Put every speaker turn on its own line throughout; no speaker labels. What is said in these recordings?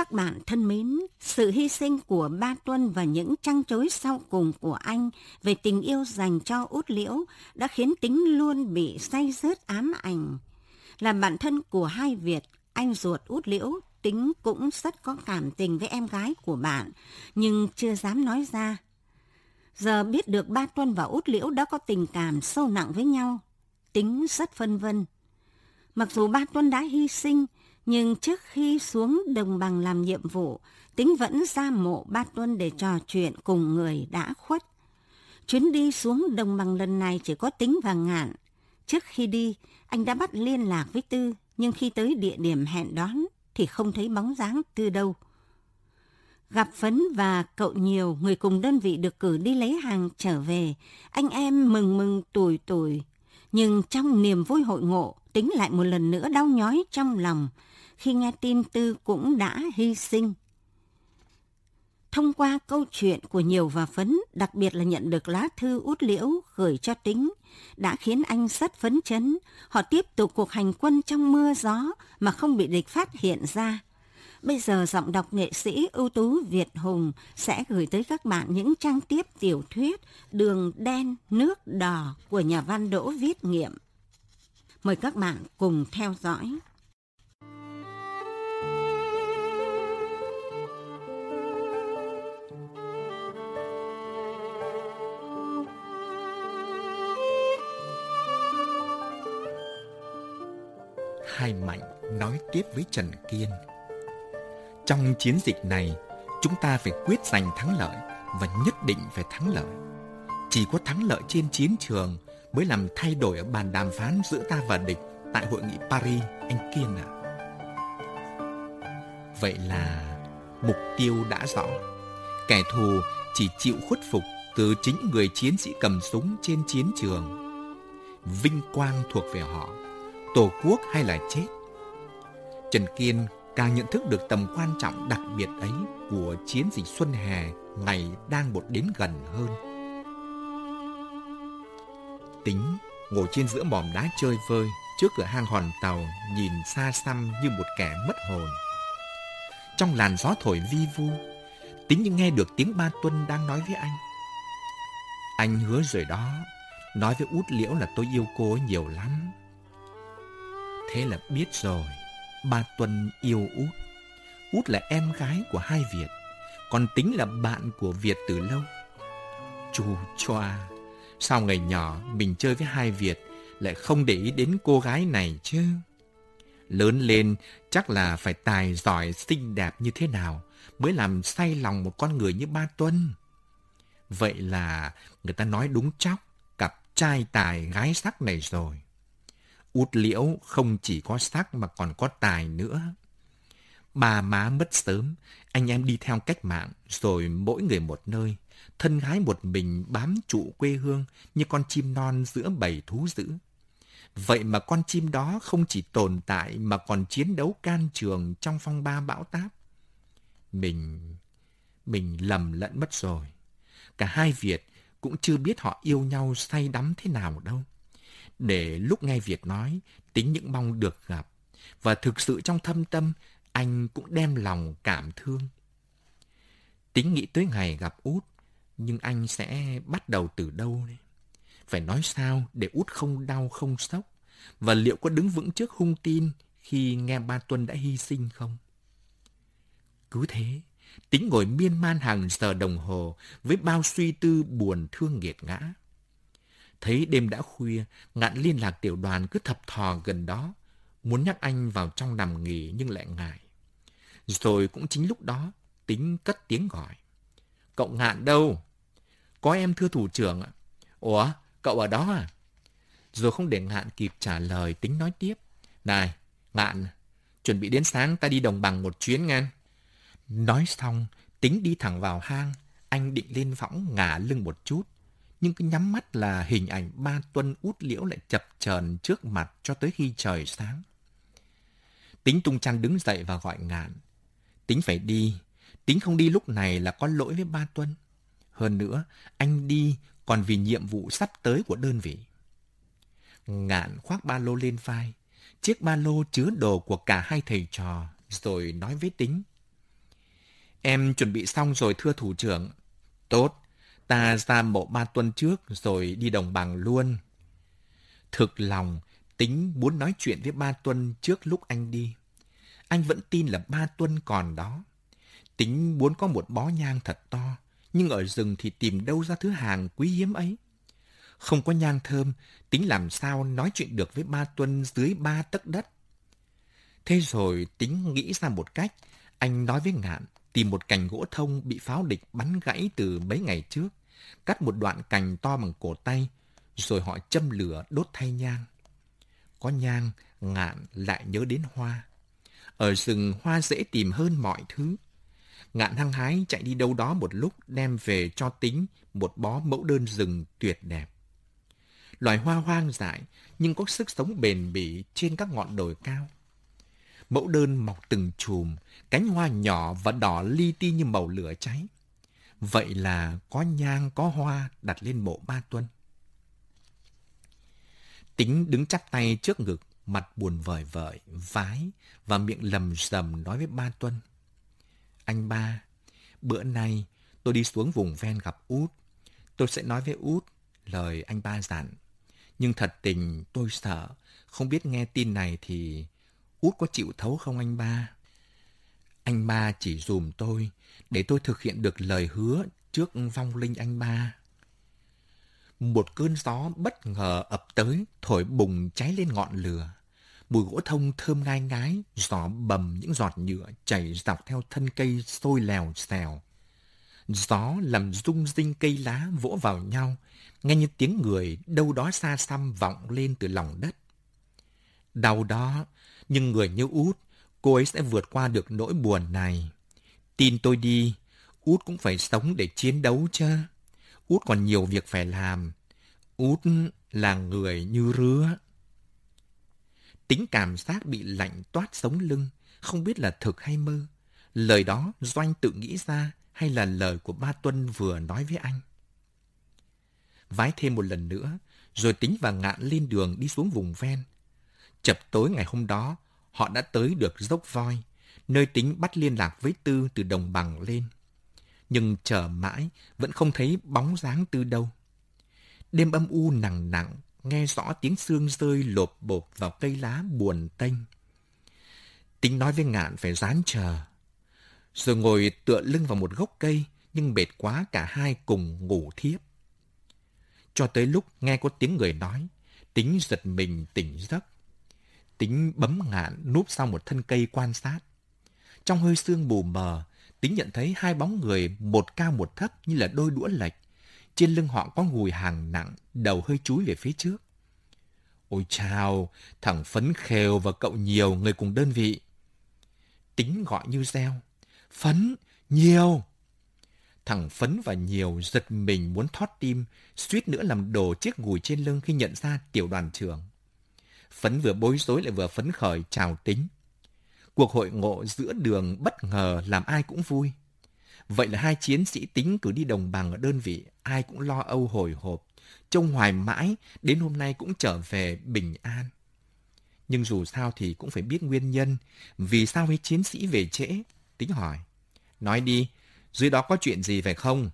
Các bạn thân mến, sự hy sinh của Ba Tuân và những trăng trối sau cùng của anh về tình yêu dành cho út liễu đã khiến tính luôn bị say rớt ám ảnh. Là bạn thân của hai Việt, anh ruột út liễu tính cũng rất có cảm tình với em gái của bạn, nhưng chưa dám nói ra. Giờ biết được Ba Tuân và út liễu đã có tình cảm sâu nặng với nhau, tính rất phân vân. Mặc dù Ba Tuân đã hy sinh, nhưng trước khi xuống đồng bằng làm nhiệm vụ, Tính vẫn ra mộ Ba Tuân để trò chuyện cùng người đã khuất. Chuyến đi xuống đồng bằng lần này chỉ có Tính và Ngạn. Trước khi đi, anh đã bắt liên lạc với Tư, nhưng khi tới địa điểm hẹn đón thì không thấy bóng dáng Tư đâu. Gặp Phấn và cậu nhiều, người cùng đơn vị được cử đi lấy hàng trở về, anh em mừng mừng tuổi tuổi. Nhưng trong niềm vui hội ngộ, tính lại một lần nữa đau nhói trong lòng, khi nghe tin Tư cũng đã hy sinh. Thông qua câu chuyện của Nhiều và Phấn, đặc biệt là nhận được lá thư út liễu gửi cho Tính, đã khiến anh rất phấn chấn. Họ tiếp tục cuộc hành quân trong mưa gió mà không bị địch phát hiện ra. Bây giờ giọng đọc nghệ sĩ ưu tú Việt Hùng sẽ gửi tới các bạn những trang tiếp tiểu thuyết Đường đen nước đỏ của nhà văn Đỗ Viết Nghiệm. Mời các bạn cùng theo dõi.
Hai Mạnh nói tiếp với Trần Kiên. Trong chiến dịch này, chúng ta phải quyết giành thắng lợi và nhất định phải thắng lợi. Chỉ có thắng lợi trên chiến trường mới làm thay đổi ở bàn đàm phán giữa ta và địch tại hội nghị Paris, anh Kiên ạ. À. Vậy là mục tiêu đã rõ. Kẻ thù chỉ chịu khuất phục từ chính người chiến sĩ cầm súng trên chiến trường. Vinh quang thuộc về họ tổ quốc hay là chết. Trần Kiên càng nhận thức được tầm quan trọng đặc biệt ấy của chiến dịch Xuân Hè ngày đang một đến gần hơn. Tính ngồi trên giữa mỏm đá chơi vơi trước cửa hang hòn tàu nhìn xa xăm như một kẻ mất hồn. Trong làn gió thổi vi vu, tính như nghe được tiếng ba Tuân đang nói với anh. Anh hứa rồi đó, nói với út liễu là tôi yêu cô ấy nhiều lắm. Thế là biết rồi, ba Tuân yêu Út. Út là em gái của hai Việt, còn Tính là bạn của Việt từ lâu. Chù choa, sao ngày nhỏ mình chơi với hai Việt lại không để ý đến cô gái này chứ? Lớn lên chắc là phải tài giỏi xinh đẹp như thế nào mới làm say lòng một con người như ba Tuân. Vậy là người ta nói đúng chóc, cặp trai tài gái sắc này rồi. Út liễu không chỉ có sắc mà còn có tài nữa. Bà má mất sớm, anh em đi theo cách mạng, rồi mỗi người một nơi. Thân gái một mình bám trụ quê hương như con chim non giữa bầy thú dữ. Vậy mà con chim đó không chỉ tồn tại mà còn chiến đấu can trường trong phong ba bão táp. Mình... mình lầm lẫn mất rồi. Cả hai Việt cũng chưa biết họ yêu nhau say đắm thế nào đâu để lúc nghe Việt nói, tính những mong được gặp. Và thực sự trong thâm tâm, anh cũng đem lòng cảm thương. Tính nghĩ tới ngày gặp út, nhưng anh sẽ bắt đầu từ đâu đây? Phải nói sao để út không đau không sốc? Và liệu có đứng vững trước hung tin khi nghe ba Tuân đã hy sinh không? Cứ thế, tính ngồi miên man hàng giờ đồng hồ với bao suy tư buồn thương nghiệt ngã. Thấy đêm đã khuya, ngạn liên lạc tiểu đoàn cứ thập thò gần đó, muốn nhắc anh vào trong nằm nghỉ nhưng lại ngại. Rồi cũng chính lúc đó, tính cất tiếng gọi. Cậu ngạn đâu? Có em thưa thủ trưởng ạ. Ủa, cậu ở đó à? Rồi không để ngạn kịp trả lời, tính nói tiếp. Này, ngạn, chuẩn bị đến sáng ta đi đồng bằng một chuyến ngang. Nói xong, tính đi thẳng vào hang, anh định lên võng ngả lưng một chút nhưng cứ nhắm mắt là hình ảnh ba tuân út liễu lại chập chờn trước mặt cho tới khi trời sáng. Tính tung chăn đứng dậy và gọi ngạn. Tính phải đi, tính không đi lúc này là có lỗi với ba tuân. Hơn nữa, anh đi còn vì nhiệm vụ sắp tới của đơn vị. Ngạn khoác ba lô lên vai, chiếc ba lô chứa đồ của cả hai thầy trò, rồi nói với tính. Em chuẩn bị xong rồi thưa thủ trưởng. Tốt, ta ra mộ ba tuần trước rồi đi đồng bằng luôn. Thực lòng, tính muốn nói chuyện với ba Tuân trước lúc anh đi. Anh vẫn tin là ba Tuân còn đó. Tính muốn có một bó nhang thật to, nhưng ở rừng thì tìm đâu ra thứ hàng quý hiếm ấy. Không có nhang thơm, tính làm sao nói chuyện được với ba Tuân dưới ba tấc đất. Thế rồi tính nghĩ ra một cách, anh nói với Ngạn tìm một cành gỗ thông bị pháo địch bắn gãy từ mấy ngày trước, cắt một đoạn cành to bằng cổ tay, rồi họ châm lửa đốt thay nhang. Có nhang, Ngạn lại nhớ đến hoa. Ở rừng hoa dễ tìm hơn mọi thứ. Ngạn hăng hái chạy đi đâu đó một lúc đem về cho tính một bó mẫu đơn rừng tuyệt đẹp. Loài hoa hoang dại nhưng có sức sống bền bỉ trên các ngọn đồi cao. Mẫu đơn mọc từng chùm, cánh hoa nhỏ và đỏ li ti như màu lửa cháy. Vậy là có nhang có hoa đặt lên mộ ba tuân. Tính đứng chắp tay trước ngực, mặt buồn vời vợi, vái và miệng lầm rầm nói với ba Tuân. Anh ba, bữa nay tôi đi xuống vùng ven gặp Út. Tôi sẽ nói với Út lời anh ba dặn. Nhưng thật tình tôi sợ, không biết nghe tin này thì Út có chịu thấu không anh ba? Anh ba chỉ dùm tôi để tôi thực hiện được lời hứa trước vong linh anh ba. Một cơn gió bất ngờ ập tới, thổi bùng cháy lên ngọn lửa. Mùi gỗ thông thơm ngai ngái, gió bầm những giọt nhựa chảy dọc theo thân cây sôi lèo xèo. Gió làm rung rinh cây lá vỗ vào nhau, nghe như tiếng người đâu đó xa xăm vọng lên từ lòng đất. Đau đó, nhưng người như út, cô ấy sẽ vượt qua được nỗi buồn này. Tin tôi đi, út cũng phải sống để chiến đấu chứ. Út còn nhiều việc phải làm. Út là người như rứa. Tính cảm giác bị lạnh toát sống lưng, không biết là thực hay mơ. Lời đó Doanh tự nghĩ ra hay là lời của ba Tuân vừa nói với anh. Vái thêm một lần nữa, rồi tính và ngạn lên đường đi xuống vùng ven. Chập tối ngày hôm đó, họ đã tới được dốc voi, nơi tính bắt liên lạc với Tư từ đồng bằng lên nhưng chờ mãi vẫn không thấy bóng dáng tư đâu. Đêm âm u nặng nặng, nghe rõ tiếng xương rơi lộp bộp vào cây lá buồn tênh. Tính nói với ngạn phải dán chờ. Rồi ngồi tựa lưng vào một gốc cây, nhưng mệt quá cả hai cùng ngủ thiếp. Cho tới lúc nghe có tiếng người nói, tính giật mình tỉnh giấc. Tính bấm ngạn núp sau một thân cây quan sát. Trong hơi sương mù mờ, Tính nhận thấy hai bóng người, một cao một thấp như là đôi đũa lệch. Trên lưng họ có ngùi hàng nặng, đầu hơi chúi về phía trước. Ôi chào, thằng Phấn Khều và cậu Nhiều người cùng đơn vị. Tính gọi như reo. Phấn, Nhiều! Thằng Phấn và Nhiều giật mình muốn thoát tim, suýt nữa làm đổ chiếc ngùi trên lưng khi nhận ra tiểu đoàn trưởng. Phấn vừa bối rối lại vừa phấn khởi chào tính. Cuộc hội ngộ giữa đường bất ngờ làm ai cũng vui. Vậy là hai chiến sĩ tính cử đi đồng bằng ở đơn vị, ai cũng lo âu hồi hộp, trông hoài mãi, đến hôm nay cũng trở về bình an. Nhưng dù sao thì cũng phải biết nguyên nhân, vì sao mấy chiến sĩ về trễ? Tính hỏi. Nói đi, dưới đó có chuyện gì phải không?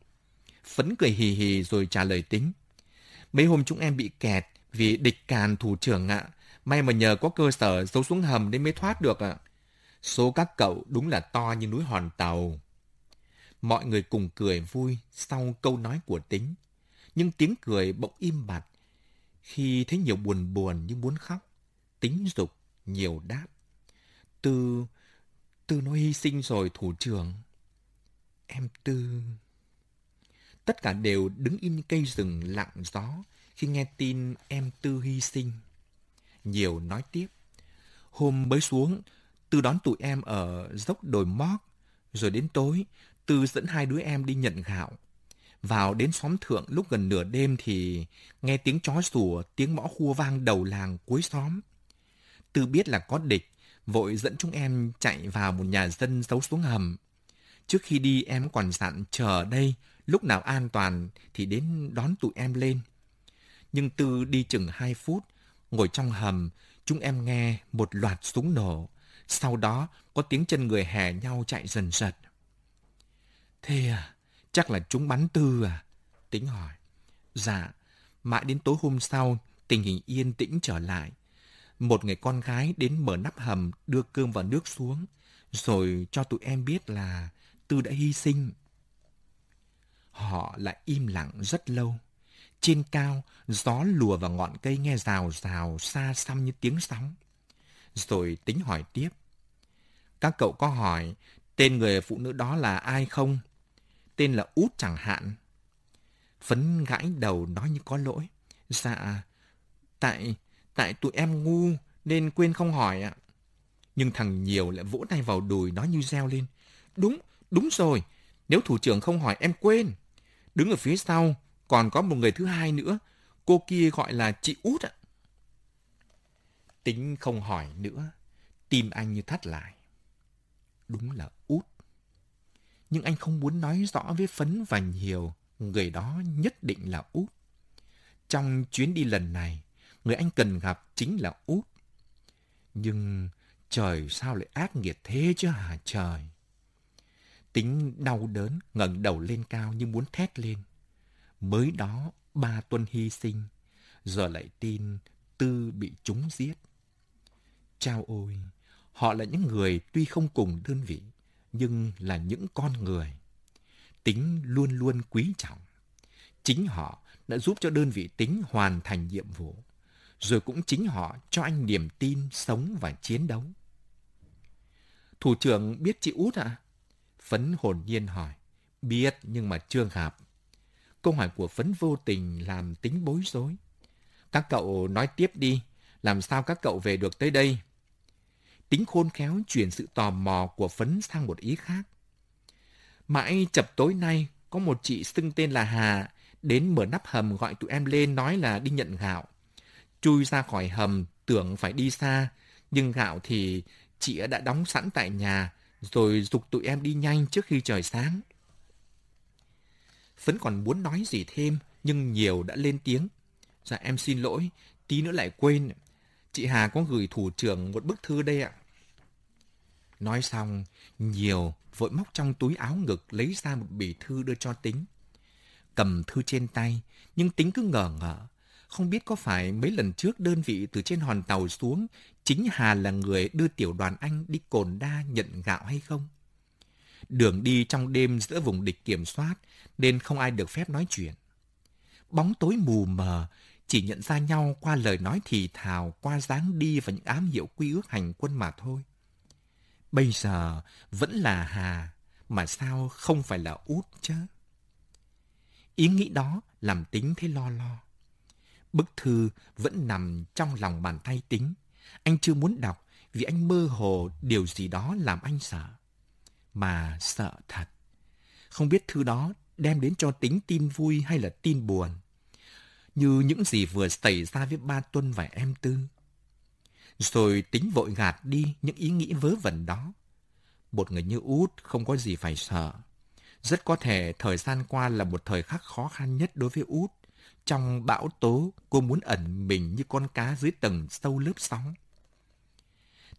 Phấn cười hì hì rồi trả lời tính. Mấy hôm chúng em bị kẹt vì địch càn thủ trưởng ạ. May mà nhờ có cơ sở giấu xuống hầm nên mới thoát được ạ. Số các cậu đúng là to như núi hòn tàu. Mọi người cùng cười vui sau câu nói của tính. Nhưng tiếng cười bỗng im bặt. Khi thấy nhiều buồn buồn như muốn khóc. Tính dục, nhiều đáp. Tư, Tư nó hy sinh rồi thủ trưởng. Em Tư... Tất cả đều đứng im cây rừng lặng gió khi nghe tin em Tư hy sinh. Nhiều nói tiếp. Hôm mới xuống, Tư đón tụi em ở dốc đồi mót, rồi đến tối, Tư dẫn hai đứa em đi nhận gạo. Vào đến xóm thượng lúc gần nửa đêm thì nghe tiếng chó sủa, tiếng mõ khua vang đầu làng cuối xóm. Tư biết là có địch, vội dẫn chúng em chạy vào một nhà dân giấu xuống hầm. Trước khi đi em còn dặn chờ đây, lúc nào an toàn thì đến đón tụi em lên. Nhưng Tư đi chừng hai phút, ngồi trong hầm, chúng em nghe một loạt súng nổ. Sau đó có tiếng chân người hè nhau chạy dần dật. Thế à, chắc là chúng bắn tư à? Tính hỏi. Dạ, mãi đến tối hôm sau, tình hình yên tĩnh trở lại. Một người con gái đến mở nắp hầm đưa cơm và nước xuống, rồi cho tụi em biết là Tư đã hy sinh. Họ lại im lặng rất lâu. Trên cao, gió lùa vào ngọn cây nghe rào rào xa xăm như tiếng sóng. Rồi tính hỏi tiếp. Các cậu có hỏi tên người phụ nữ đó là ai không? Tên là Út chẳng hạn. Phấn gãi đầu nói như có lỗi. Dạ, tại, tại tụi em ngu nên quên không hỏi ạ. Nhưng thằng Nhiều lại vỗ tay vào đùi nói như reo lên. Đúng, đúng rồi, nếu thủ trưởng không hỏi em quên. Đứng ở phía sau, còn có một người thứ hai nữa. Cô kia gọi là chị Út ạ. Tính không hỏi nữa, tim anh như thắt lại. Đúng là Út. Nhưng anh không muốn nói rõ với Phấn và nhiều, người đó nhất định là Út. Trong chuyến đi lần này, người anh cần gặp chính là Út. Nhưng trời sao lại ác nghiệt thế chứ hả trời? Tính đau đớn ngẩng đầu lên cao như muốn thét lên. Mới đó ba tuần hy sinh, giờ lại tin Tư bị chúng giết. Chao ôi, họ là những người tuy không cùng đơn vị, nhưng là những con người. Tính luôn luôn quý trọng. Chính họ đã giúp cho đơn vị tính hoàn thành nhiệm vụ, rồi cũng chính họ cho anh niềm tin sống và chiến đấu. Thủ trưởng biết chị Út à? Phấn hồn nhiên hỏi. Biết nhưng mà chưa gặp. Câu hỏi của Phấn vô tình làm tính bối rối. Các cậu nói tiếp đi, làm sao các cậu về được tới đây? Tính khôn khéo chuyển sự tò mò của Phấn sang một ý khác. Mãi chập tối nay, có một chị xưng tên là Hà đến mở nắp hầm gọi tụi em lên nói là đi nhận gạo. Chui ra khỏi hầm tưởng phải đi xa, nhưng gạo thì chị đã đóng sẵn tại nhà, rồi dục tụi em đi nhanh trước khi trời sáng. Phấn còn muốn nói gì thêm, nhưng nhiều đã lên tiếng. Dạ em xin lỗi, tí nữa lại quên. Chị Hà có gửi thủ trưởng một bức thư đây ạ. Nói xong, nhiều vội móc trong túi áo ngực lấy ra một bì thư đưa cho tính. Cầm thư trên tay, nhưng tính cứ ngờ ngợ. Không biết có phải mấy lần trước đơn vị từ trên hòn tàu xuống, chính Hà là người đưa tiểu đoàn Anh đi cồn đa nhận gạo hay không? Đường đi trong đêm giữa vùng địch kiểm soát, nên không ai được phép nói chuyện. Bóng tối mù mờ, chỉ nhận ra nhau qua lời nói thì thào, qua dáng đi và những ám hiệu quy ước hành quân mà thôi. Bây giờ vẫn là Hà, mà sao không phải là Út chứ? Ý nghĩ đó làm tính thấy lo lo. Bức thư vẫn nằm trong lòng bàn tay tính. Anh chưa muốn đọc vì anh mơ hồ điều gì đó làm anh sợ. Mà sợ thật. Không biết thư đó đem đến cho tính tin vui hay là tin buồn. Như những gì vừa xảy ra với ba Tuân và em Tư. Rồi tính vội gạt đi những ý nghĩ vớ vẩn đó. Một người như út không có gì phải sợ. Rất có thể thời gian qua là một thời khắc khó khăn nhất đối với út. Trong bão tố, cô muốn ẩn mình như con cá dưới tầng sâu lớp sóng.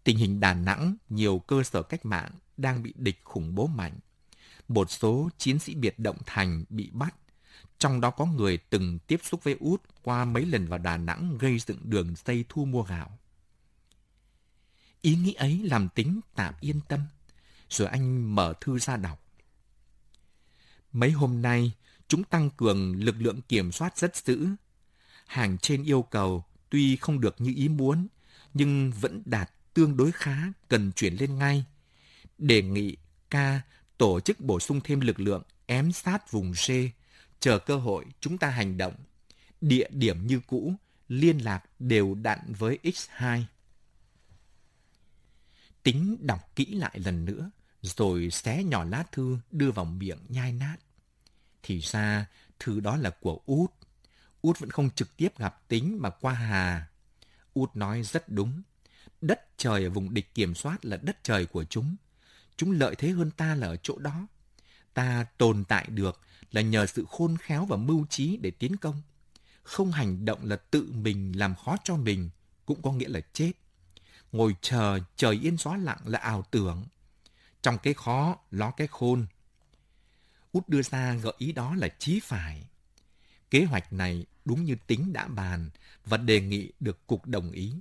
Tình hình Đà Nẵng, nhiều cơ sở cách mạng đang bị địch khủng bố mạnh. Một số chiến sĩ biệt động thành bị bắt, trong đó có người từng tiếp xúc với Út qua mấy lần vào Đà Nẵng gây dựng đường dây thu mua gạo. Ý nghĩ ấy làm tính tạm yên tâm, rồi anh mở thư ra đọc. Mấy hôm nay, chúng tăng cường lực lượng kiểm soát rất dữ. Hàng trên yêu cầu tuy không được như ý muốn, nhưng vẫn đạt tương đối khá, cần chuyển lên ngay. Đề nghị ca tổ chức bổ sung thêm lực lượng ém sát vùng C, chờ cơ hội chúng ta hành động. Địa điểm như cũ, liên lạc đều đặn với X2. Tính đọc kỹ lại lần nữa, rồi xé nhỏ lá thư đưa vào miệng nhai nát. Thì ra, thư đó là của Út. Út vẫn không trực tiếp gặp tính mà qua Hà. Út nói rất đúng. Đất trời ở vùng địch kiểm soát là đất trời của chúng. Chúng lợi thế hơn ta là ở chỗ đó. Ta tồn tại được là nhờ sự khôn khéo và mưu trí để tiến công. Không hành động là tự mình làm khó cho mình, cũng có nghĩa là chết. Ngồi chờ, trời yên gió lặng là ảo tưởng. Trong cái khó, ló cái khôn. Út đưa ra gợi ý đó là chí phải. Kế hoạch này đúng như tính đã bàn và đề nghị được cục đồng ý.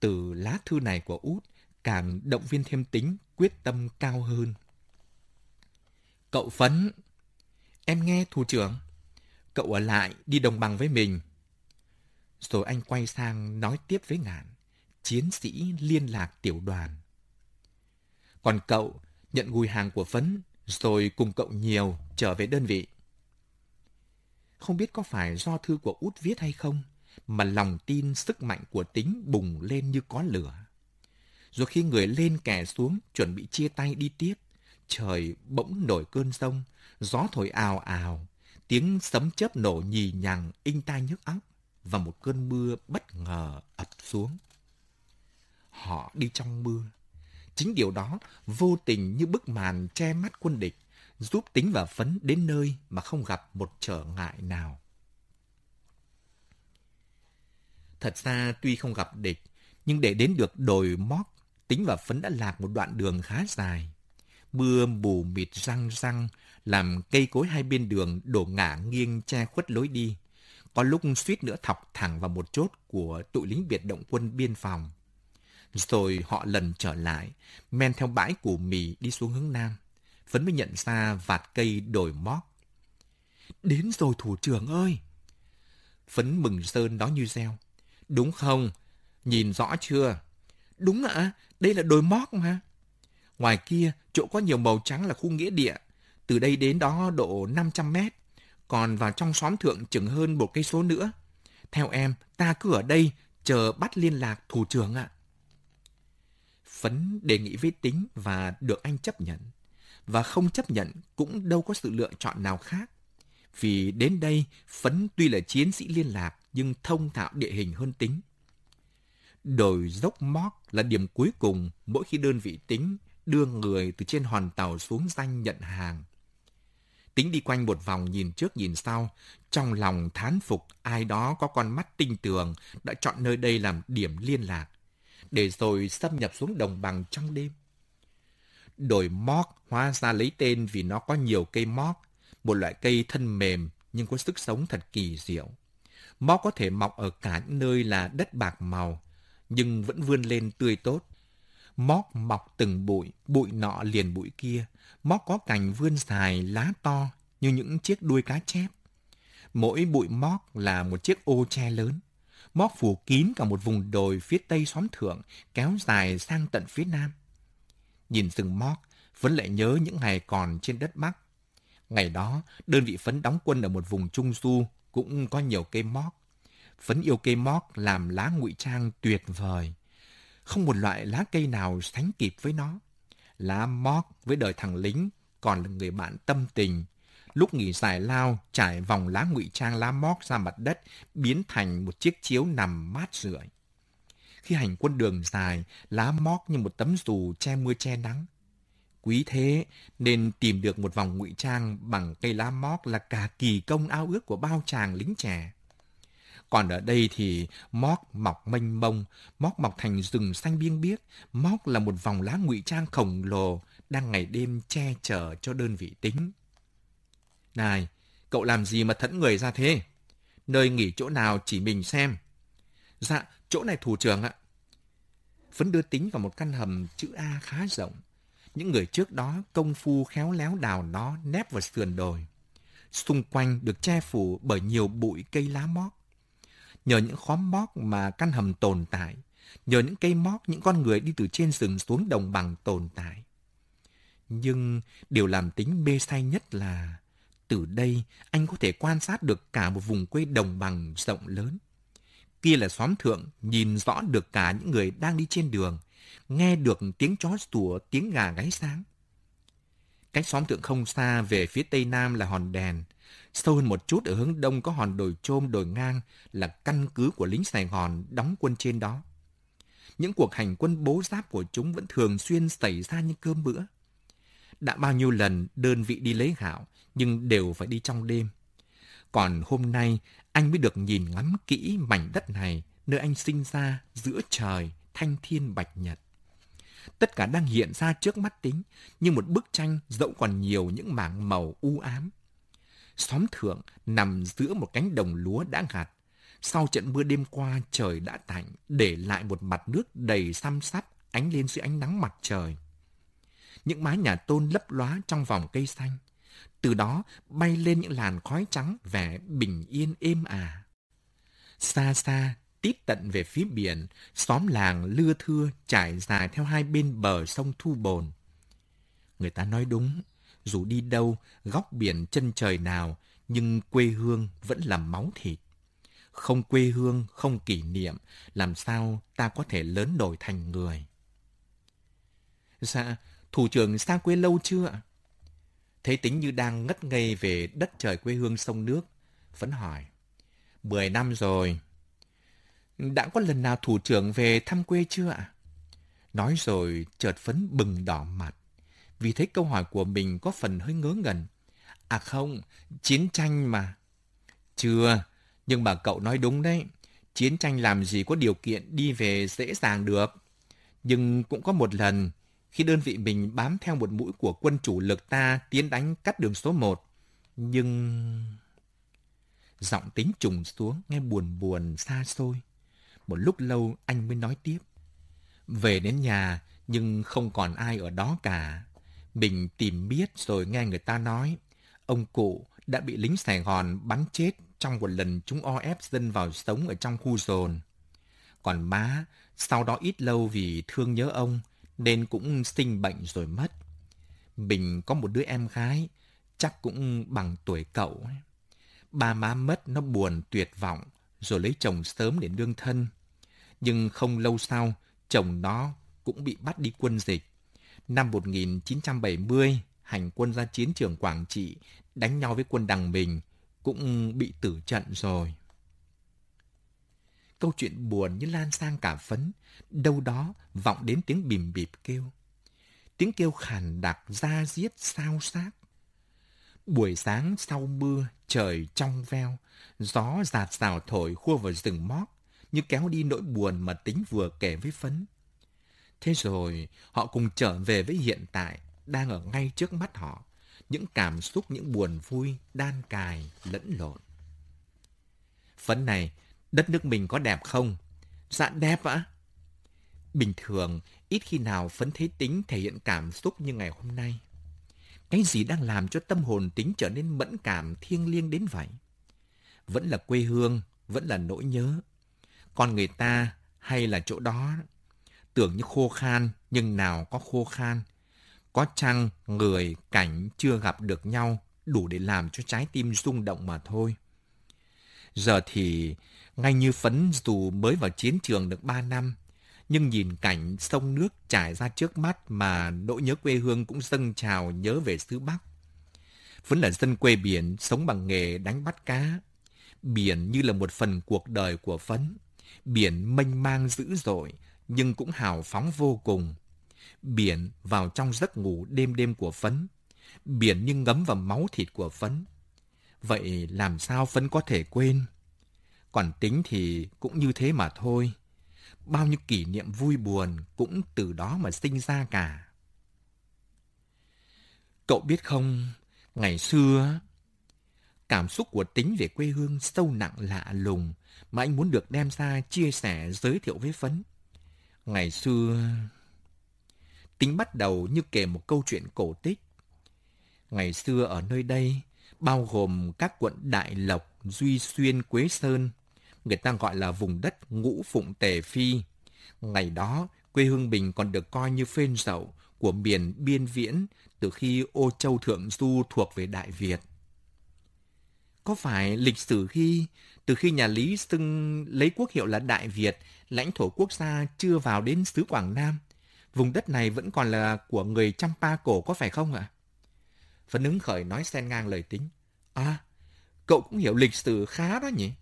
Từ lá thư này của Út càng động viên thêm tính quyết tâm cao hơn. Cậu Phấn, em nghe thủ trưởng, cậu ở lại đi đồng bằng với mình. Rồi anh quay sang nói tiếp với Ngạn, chiến sĩ liên lạc tiểu đoàn. Còn cậu nhận gùi hàng của Phấn rồi cùng cậu nhiều trở về đơn vị. Không biết có phải do thư của út viết hay không, mà lòng tin sức mạnh của tính bùng lên như có lửa. Rồi khi người lên kẻ xuống chuẩn bị chia tay đi tiếp, trời bỗng nổi cơn rông, gió thổi ào ào, tiếng sấm chớp nổ nhì nhằng inh tai nhức óc và một cơn mưa bất ngờ ập xuống. Họ đi trong mưa. Chính điều đó vô tình như bức màn che mắt quân địch giúp tính và phấn đến nơi mà không gặp một trở ngại nào. Thật ra tuy không gặp địch, nhưng để đến được đồi móc, tính và phấn đã lạc một đoạn đường khá dài. Mưa mù mịt răng răng, làm cây cối hai bên đường đổ ngả nghiêng che khuất lối đi. Có lúc suýt nữa thọc thẳng vào một chốt của tụi lính biệt động quân biên phòng. Rồi họ lần trở lại, men theo bãi củ mì đi xuống hướng nam. Phấn mới nhận ra vạt cây đồi móc. Đến rồi thủ trưởng ơi! Phấn mừng sơn đó như reo. Đúng không? Nhìn rõ chưa? Đúng ạ, đây là đồi móc mà. Ngoài kia, chỗ có nhiều màu trắng là khu nghĩa địa. Từ đây đến đó độ 500 mét. Còn vào trong xóm thượng chừng hơn một cây số nữa. Theo em, ta cứ ở đây, chờ bắt liên lạc thủ trưởng ạ. Phấn đề nghị với tính và được anh chấp nhận và không chấp nhận cũng đâu có sự lựa chọn nào khác. Vì đến đây, Phấn tuy là chiến sĩ liên lạc nhưng thông thạo địa hình hơn tính. Đồi dốc móc là điểm cuối cùng mỗi khi đơn vị tính đưa người từ trên hòn tàu xuống danh nhận hàng. Tính đi quanh một vòng nhìn trước nhìn sau, trong lòng thán phục ai đó có con mắt tinh tường đã chọn nơi đây làm điểm liên lạc, để rồi xâm nhập xuống đồng bằng trong đêm. Đồi móc hóa ra lấy tên vì nó có nhiều cây móc, một loại cây thân mềm nhưng có sức sống thật kỳ diệu. Móc có thể mọc ở cả những nơi là đất bạc màu, nhưng vẫn vươn lên tươi tốt. Móc mọc từng bụi, bụi nọ liền bụi kia. Móc có cành vươn dài, lá to như những chiếc đuôi cá chép. Mỗi bụi móc là một chiếc ô tre lớn. Móc phủ kín cả một vùng đồi phía tây xóm thượng, kéo dài sang tận phía nam. Nhìn rừng móc, vẫn lại nhớ những ngày còn trên đất Bắc. Ngày đó, đơn vị phấn đóng quân ở một vùng Trung Du cũng có nhiều cây móc. Phấn yêu cây móc làm lá ngụy trang tuyệt vời. Không một loại lá cây nào sánh kịp với nó. Lá móc với đời thằng lính còn là người bạn tâm tình. Lúc nghỉ giải lao, trải vòng lá ngụy trang lá móc ra mặt đất, biến thành một chiếc chiếu nằm mát rượi. Khi hành quân đường dài, lá móc như một tấm dù che mưa che nắng. Quý thế nên tìm được một vòng ngụy trang bằng cây lá móc là cả kỳ công ao ước của bao chàng lính trẻ. Còn ở đây thì móc mọc mênh mông, móc mọc thành rừng xanh biên biếc, móc là một vòng lá ngụy trang khổng lồ đang ngày đêm che chở cho đơn vị tính. Này, cậu làm gì mà thẫn người ra thế? Nơi nghỉ chỗ nào chỉ mình xem. Dạ, chỗ này thủ trưởng ạ. Phấn đưa tính vào một căn hầm chữ A khá rộng. Những người trước đó công phu khéo léo đào nó nép vào sườn đồi. Xung quanh được che phủ bởi nhiều bụi cây lá mót. Nhờ những khóm móc mà căn hầm tồn tại, nhờ những cây móc những con người đi từ trên rừng xuống đồng bằng tồn tại. Nhưng điều làm tính mê say nhất là từ đây anh có thể quan sát được cả một vùng quê đồng bằng rộng lớn. Kia là xóm thượng, nhìn rõ được cả những người đang đi trên đường, nghe được tiếng chó sủa, tiếng gà gáy sáng. Cách xóm thượng không xa về phía tây nam là hòn đèn. Sâu hơn một chút ở hướng đông có hòn đồi trôm đồi ngang là căn cứ của lính Sài Gòn đóng quân trên đó. Những cuộc hành quân bố giáp của chúng vẫn thường xuyên xảy ra như cơm bữa. Đã bao nhiêu lần đơn vị đi lấy gạo, nhưng đều phải đi trong đêm. Còn hôm nay, anh mới được nhìn ngắm kỹ mảnh đất này, nơi anh sinh ra giữa trời thanh thiên bạch nhật. Tất cả đang hiện ra trước mắt tính như một bức tranh dẫu còn nhiều những mảng màu u ám. Xóm thượng nằm giữa một cánh đồng lúa đã gặt. Sau trận mưa đêm qua trời đã tạnh, để lại một mặt nước đầy xăm sắp ánh lên dưới ánh nắng mặt trời. Những mái nhà tôn lấp lóa trong vòng cây xanh. Từ đó bay lên những làn khói trắng vẻ bình yên êm ả. Xa xa, tít tận về phía biển, xóm làng lưa thưa trải dài theo hai bên bờ sông Thu Bồn. Người ta nói đúng, dù đi đâu, góc biển chân trời nào, nhưng quê hương vẫn là máu thịt. Không quê hương, không kỷ niệm, làm sao ta có thể lớn đổi thành người? Dạ, thủ trưởng xa quê lâu chưa Thấy tính như đang ngất ngây về đất trời quê hương sông nước, vẫn hỏi. Mười năm rồi. Đã có lần nào thủ trưởng về thăm quê chưa ạ? Nói rồi chợt phấn bừng đỏ mặt, vì thấy câu hỏi của mình có phần hơi ngớ ngẩn. À không, chiến tranh mà. Chưa, nhưng mà cậu nói đúng đấy. Chiến tranh làm gì có điều kiện đi về dễ dàng được. Nhưng cũng có một lần, khi đơn vị mình bám theo một mũi của quân chủ lực ta tiến đánh cắt đường số 1. Nhưng... Giọng tính trùng xuống nghe buồn buồn xa xôi. Một lúc lâu anh mới nói tiếp. Về đến nhà nhưng không còn ai ở đó cả. Mình tìm biết rồi nghe người ta nói. Ông cụ đã bị lính Sài Gòn bắn chết trong một lần chúng o ép dân vào sống ở trong khu dồn. Còn má, sau đó ít lâu vì thương nhớ ông, nên cũng sinh bệnh rồi mất. Mình có một đứa em gái, chắc cũng bằng tuổi cậu. Ba má mất nó buồn tuyệt vọng, rồi lấy chồng sớm để đương thân. Nhưng không lâu sau, chồng nó cũng bị bắt đi quân dịch. Năm 1970, hành quân ra chiến trường Quảng Trị, đánh nhau với quân đằng mình, cũng bị tử trận rồi. Câu chuyện buồn như lan sang cả phấn, đâu đó vọng đến tiếng bìm bịp kêu. Tiếng kêu khàn đặc ra giết sao xác. Buổi sáng sau mưa, trời trong veo, gió giạt rào thổi khua vào rừng móc, như kéo đi nỗi buồn mà tính vừa kể với phấn. Thế rồi, họ cùng trở về với hiện tại, đang ở ngay trước mắt họ. Những cảm xúc, những buồn vui, đan cài, lẫn lộn. Phấn này, đất nước mình có đẹp không? Dạ đẹp ạ. Bình thường, ít khi nào phấn thấy tính thể hiện cảm xúc như ngày hôm nay. Cái gì đang làm cho tâm hồn tính trở nên mẫn cảm thiêng liêng đến vậy? Vẫn là quê hương, vẫn là nỗi nhớ. Con người ta hay là chỗ đó, tưởng như khô khan, nhưng nào có khô khan. Có chăng người, cảnh chưa gặp được nhau đủ để làm cho trái tim rung động mà thôi. Giờ thì, ngay như phấn dù mới vào chiến trường được ba năm, nhưng nhìn cảnh sông nước trải ra trước mắt mà nỗi nhớ quê hương cũng dâng trào nhớ về xứ Bắc. Vẫn là dân quê biển, sống bằng nghề đánh bắt cá. Biển như là một phần cuộc đời của Phấn. Biển mênh mang dữ dội, nhưng cũng hào phóng vô cùng. Biển vào trong giấc ngủ đêm đêm của Phấn. Biển như ngấm vào máu thịt của Phấn. Vậy làm sao Phấn có thể quên? Còn tính thì cũng như thế mà thôi bao nhiêu kỷ niệm vui buồn cũng từ đó mà sinh ra cả. Cậu biết không, ngày xưa, cảm xúc của tính về quê hương sâu nặng lạ lùng mà anh muốn được đem ra chia sẻ giới thiệu với Phấn. Ngày xưa, tính bắt đầu như kể một câu chuyện cổ tích. Ngày xưa ở nơi đây, bao gồm các quận Đại Lộc, Duy Xuyên, Quế Sơn, người ta gọi là vùng đất ngũ phụng tề phi. Ngày đó, quê hương Bình còn được coi như phên dậu của miền biên viễn từ khi ô châu thượng du thuộc về Đại Việt. Có phải lịch sử ghi từ khi nhà Lý xưng lấy quốc hiệu là Đại Việt, lãnh thổ quốc gia chưa vào đến xứ Quảng Nam, vùng đất này vẫn còn là của người Champa cổ có phải không ạ? Phấn ứng khởi nói xen ngang lời tính. À, cậu cũng hiểu lịch sử khá đó nhỉ?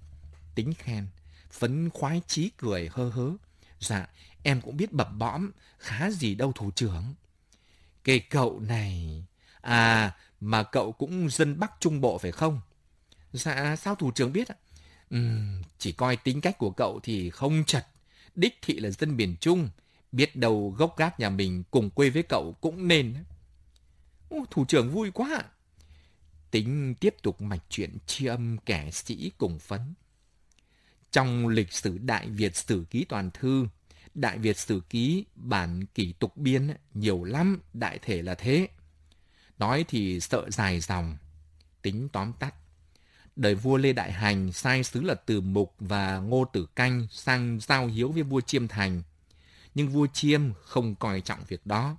tính khen. Phấn khoái chí cười hơ hớ. Dạ, em cũng biết bập bõm, khá gì đâu thủ trưởng. Cái cậu này... À, mà cậu cũng dân Bắc Trung Bộ phải không? Dạ, sao thủ trưởng biết ạ? Ừ, chỉ coi tính cách của cậu thì không chật. Đích thị là dân miền Trung. Biết đâu gốc gác nhà mình cùng quê với cậu cũng nên. Ô, thủ trưởng vui quá. Tính tiếp tục mạch chuyện tri âm kẻ sĩ cùng phấn. Trong lịch sử Đại Việt Sử Ký Toàn Thư, Đại Việt Sử Ký bản kỷ tục biên nhiều lắm, đại thể là thế. Nói thì sợ dài dòng, tính tóm tắt. Đời vua Lê Đại Hành sai sứ là Từ Mục và Ngô Tử Canh sang giao hiếu với vua Chiêm Thành. Nhưng vua Chiêm không coi trọng việc đó,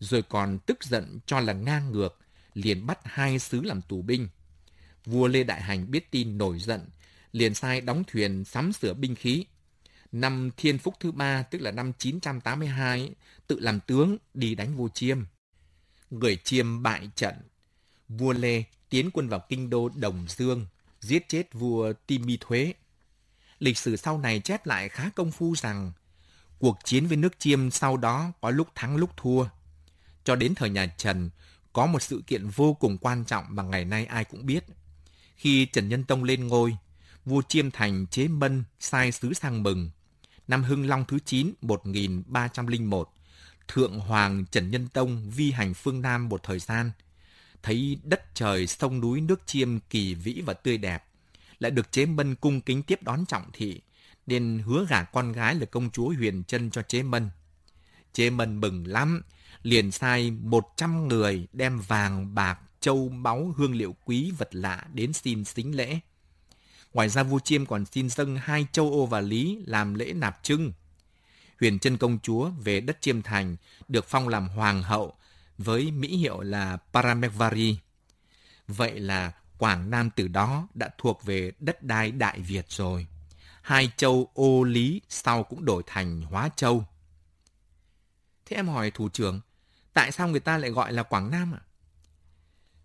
rồi còn tức giận cho là ngang ngược, liền bắt hai sứ làm tù binh. Vua Lê Đại Hành biết tin nổi giận, liền sai đóng thuyền sắm sửa binh khí. Năm Thiên Phúc thứ ba, tức là năm 982, tự làm tướng đi đánh vua Chiêm. Người Chiêm bại trận. Vua Lê tiến quân vào kinh đô Đồng Dương, giết chết vua Timi Thuế. Lịch sử sau này chép lại khá công phu rằng cuộc chiến với nước Chiêm sau đó có lúc thắng lúc thua. Cho đến thời nhà Trần, có một sự kiện vô cùng quan trọng mà ngày nay ai cũng biết. Khi Trần Nhân Tông lên ngôi, vua Chiêm Thành chế mân sai sứ sang mừng. Năm Hưng Long thứ 9, 1301, Thượng Hoàng Trần Nhân Tông vi hành phương Nam một thời gian. Thấy đất trời, sông núi, nước chiêm kỳ vĩ và tươi đẹp, lại được chế mân cung kính tiếp đón trọng thị, nên hứa gả con gái là công chúa Huyền Trân cho chế mân. Chế mân mừng lắm, liền sai 100 người đem vàng, bạc, châu, báu, hương liệu quý, vật lạ đến xin xính lễ. Ngoài ra vua Chiêm còn xin dâng hai châu ô và lý làm lễ nạp trưng. Huyền chân công chúa về đất Chiêm Thành được phong làm hoàng hậu với mỹ hiệu là Paramekvari. Vậy là Quảng Nam từ đó đã thuộc về đất đai Đại Việt rồi. Hai châu ô lý sau cũng đổi thành hóa châu. Thế em hỏi thủ trưởng, tại sao người ta lại gọi là Quảng Nam ạ? À?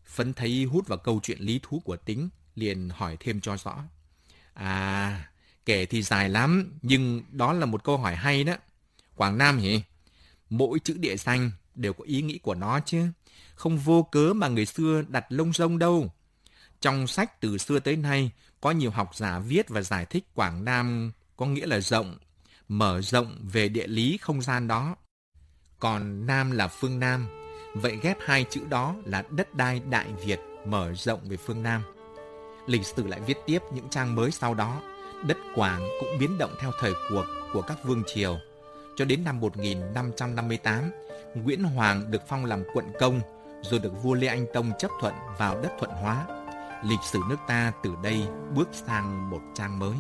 Phấn thấy hút vào câu chuyện lý thú của tính, liền hỏi thêm cho rõ. À, kể thì dài lắm, nhưng đó là một câu hỏi hay đó. Quảng Nam hỉ? Mỗi chữ địa danh đều có ý nghĩ của nó chứ. Không vô cớ mà người xưa đặt lông rông đâu. Trong sách từ xưa tới nay, có nhiều học giả viết và giải thích Quảng Nam có nghĩa là rộng, mở rộng về địa lý không gian đó. Còn Nam là phương Nam, vậy ghép hai chữ đó là đất đai Đại Việt mở rộng về phương Nam. Lịch sử lại viết tiếp những trang mới sau đó. Đất Quảng cũng biến động theo thời cuộc của các vương triều. Cho đến năm 1558, Nguyễn Hoàng được phong làm quận công, rồi được vua Lê Anh Tông chấp thuận vào đất thuận hóa. Lịch sử nước ta từ đây bước sang một trang mới.